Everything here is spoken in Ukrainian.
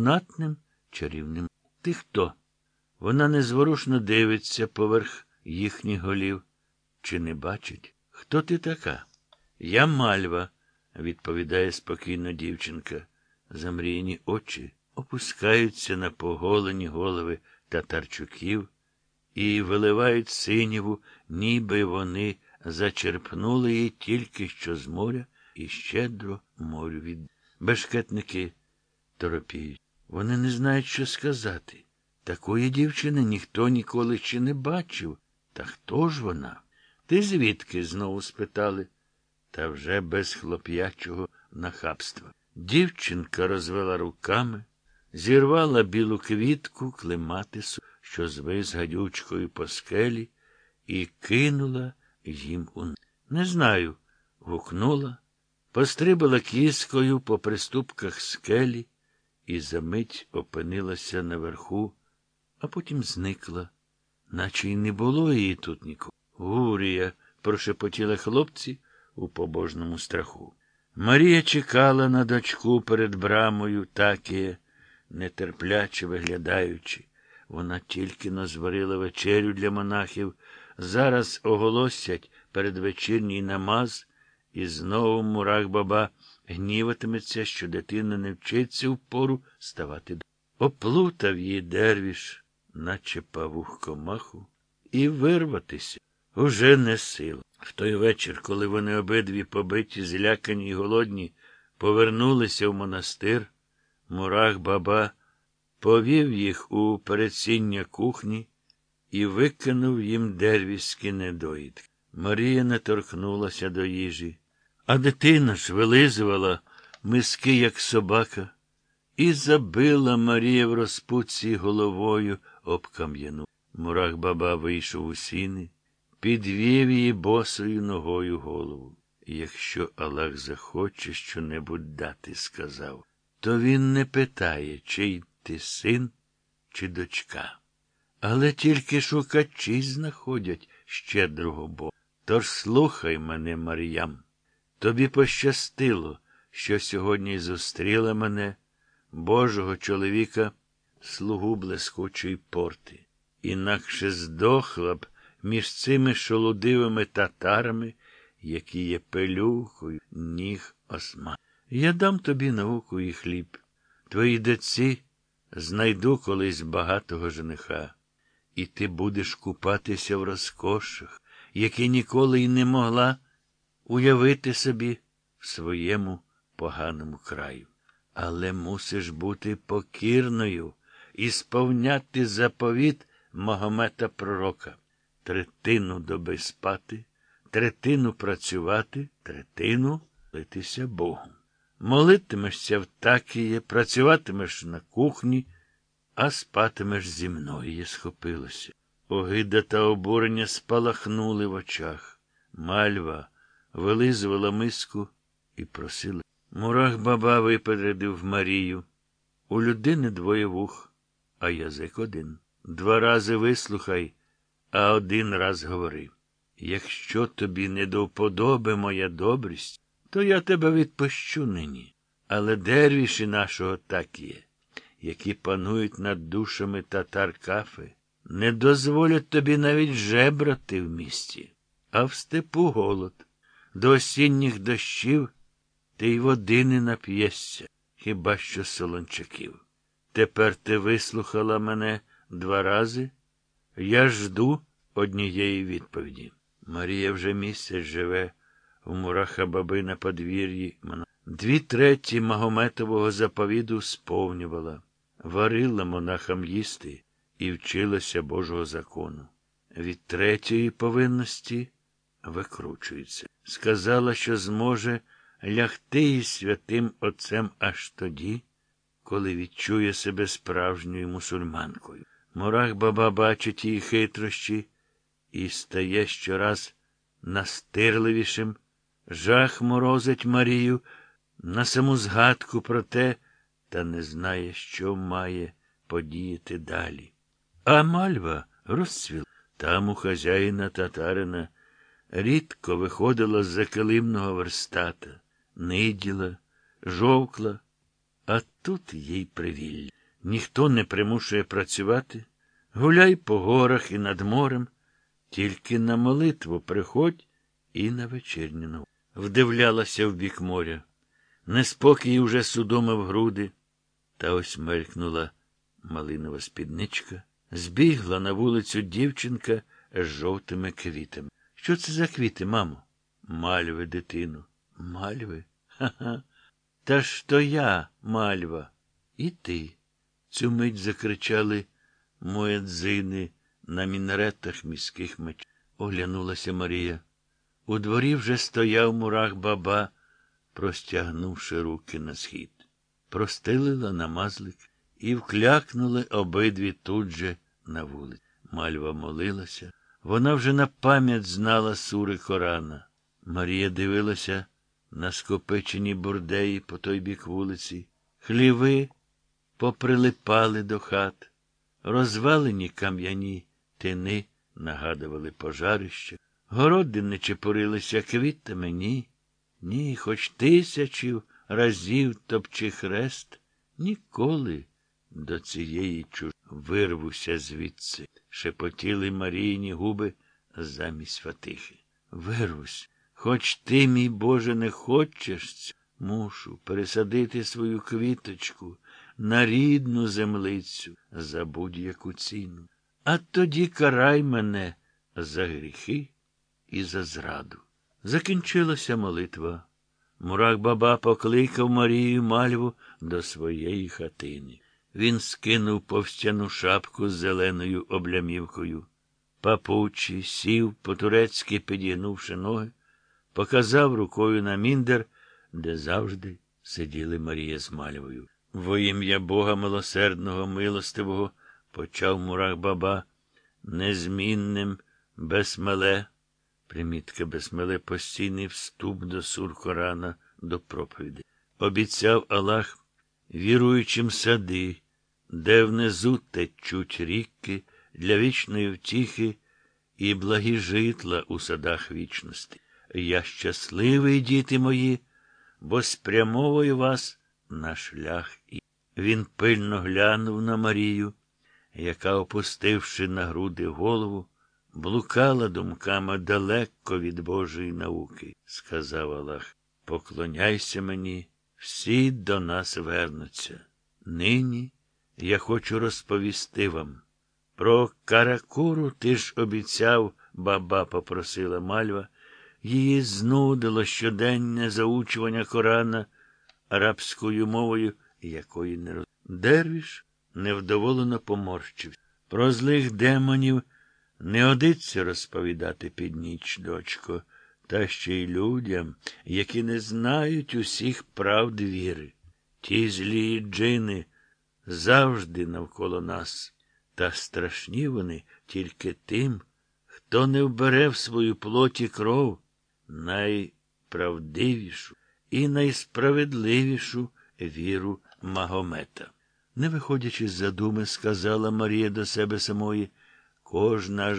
натним чарівним. Ти хто? Вона незворушно дивиться поверх їхніх голів. Чи не бачить? Хто ти така? Я мальва, відповідає спокійно дівчинка. Замріяні очі опускаються на поголені голови татарчуків і виливають синіву, ніби вони зачерпнули її тільки що з моря і щедро морю від. Бешкетники торопіють. Вони не знають, що сказати. Такої дівчини ніхто ніколи ще не бачив. Та хто ж вона? Ти звідки? знову спитали. Та вже без хлоп'ячого нахабства. Дівчинка розвела руками, зірвала білу квітку клематису, що звис гадючкою по скелі, і кинула їм у Не знаю, гукнула, пострибала кіскою по приступках скелі і за мить опинилася наверху, а потім зникла, наче й не було її тут нікого. Гурія, прошепотіли хлопці у побожному страху. Марія чекала на дочку перед брамою, такіє, нетерпляче виглядаючи. Вона тільки назварила вечерю для монахів, зараз оголосять передвечірній намаз, і знову мурах баба гніватиметься, що дитина не вчиться впору ставати до. Оплутав її дервіш, наче павух комаху, і вирватися уже не сила. В той вечір, коли вони обидві побиті, злякані й голодні, повернулися в монастир, мурах баба повів їх у передсіння кухні і викинув їм дервіські недоїдки. Марія не торкнулася до їжі, а дитина ж вилизувала миски, як собака, і забила Марія в розпуці головою об кам'яну. Мурах баба вийшов у сіни підвів її босою ногою голову. Якщо Аллах захоче щонебудь дати, сказав, то він не питає, чий ти син чи дочка. Але тільки шукачі знаходять щедрого Бога. Тож слухай мене, Мар'ям. Тобі пощастило, що сьогодні зустріла мене, Божого чоловіка, слугу блискучої порти. Інакше здохла б між цими шолодивими татарами, які є пелюхою, ніг осма. Я дам тобі науку і хліб. Твої деці знайду колись багатого жениха, і ти будеш купатися в розкошах, які ніколи й не могла уявити собі в своєму поганому краю. Але мусиш бути покірною і сповняти заповіт Магомета Пророка третину доби спати, третину працювати, третину литися Богом. Молитимешся в такіє, працюватимеш на кухні, а спатимеш зі мною, схопилося. Огида та обурення спалахнули в очах. Мальва вилизувала миску і просила. Мурах баба випередив Марію. У людини двоє вух, а язик один. Два рази вислухай а один раз говорив якщо тобі не до вподоби моя добрість, то я тебе відпущу нині. Але дервіші нашого так є, які панують над душами татар кафи, не дозволять тобі навіть жебрати в місті, а в степу голод. До осінніх дощів ти й води не нап'єшся, хіба що солончаків. Тепер ти вислухала мене два рази. Я жду однієї відповіді. Марія вже місяць живе в мураха баби на подвір'ї. Дві треті Магометового заповіду сповнювала, варила монахам їсти і вчилася Божого закону. Від третьої повинності викручується. Сказала, що зможе лягти із святим Отцем аж тоді, коли відчує себе справжньою мусульманкою. Мурах баба бачить її хитрощі і стає щораз настирливішим. Жах морозить Марію на саму згадку про те, та не знає, що має подіяти далі. А мальва розцвіла. Там у хазяїна татарина рідко виходила з за килимного верстата, ниділа, жовкла А тут їй привілля. Ніхто не примушує працювати. Гуляй по горах і над морем, тільки на молитву приходь і на вечірню. Вдивлялася в бік моря. Неспокій уже судомив груди, та ось мелькнула малинова спідничка. Збігла на вулицю дівчинка з жовтими квітами. Що це за квіти, мамо? Мальви, дитину. Мальви? Ха-ха. Та ж то я, мальва, і ти. Цю мить закричали муедзини на мінаретах міських меч. Оглянулася Марія. У дворі вже стояв мурах баба, простягнувши руки на схід. Простелила намазлик і вклякнули обидві тут же на вулиці. Мальва молилася. Вона вже на пам'ять знала сури Корана. Марія дивилася на скопичені бурдеї по той бік вулиці. Хліви поприлипали до хат, розвалені кам'яні тини нагадували пожарище. Городи не чепурилися квітами, ні, ні, хоч тисячів разів топчи хрест, ніколи до цієї чуж вирвуся звідси, шепотіли Марійні губи замість фатихи. Вирвусь, хоч ти, мій Боже, не хочеш, мушу пересадити свою квіточку на рідну землицю за будь-яку ціну. А тоді карай мене за гріхи і за зраду. Закінчилася молитва. Мурак баба покликав Марію Мальву до своєї хатини. Він скинув повстяну шапку з зеленою облямівкою. Папучі сів, по-турецьки підігнувши ноги, показав рукою на міндер, де завжди сиділи Марія з Мальвою. Во ім'я Бога милосердного, милостивого, почав мурах баба, незмінним, безмеле. Примітка безмеле постійний вступ до сур Корана, до проповіді. Обіцяв Аллах віруючим сади, де внизу течуть ріки для вічної втіхи і благі житла у садах вічності. Я щасливий, діти мої, бо спрямовую вас на шлях. Він пильно глянув на Марію, яка, опустивши на груди голову, блукала думками далеко від Божої науки, сказав Аллах. Поклоняйся мені, всі до нас вернуться. Нині я хочу розповісти вам. Про каракуру ти ж обіцяв, баба попросила мальва. Її знудило щоденне заучування Корана арабською мовою, якої не роз... Дервіш невдоволено поморщився. Про злих демонів не одиться розповідати під ніч, дочко, та ще й людям, які не знають усіх правд віри. Ті злі джини завжди навколо нас, та страшні вони тільки тим, хто не вбере в свою плоті кров найправдивішу і найсправедливішу віру Магомета. Не виходячи з задуми, сказала Марія до себе самої, кожна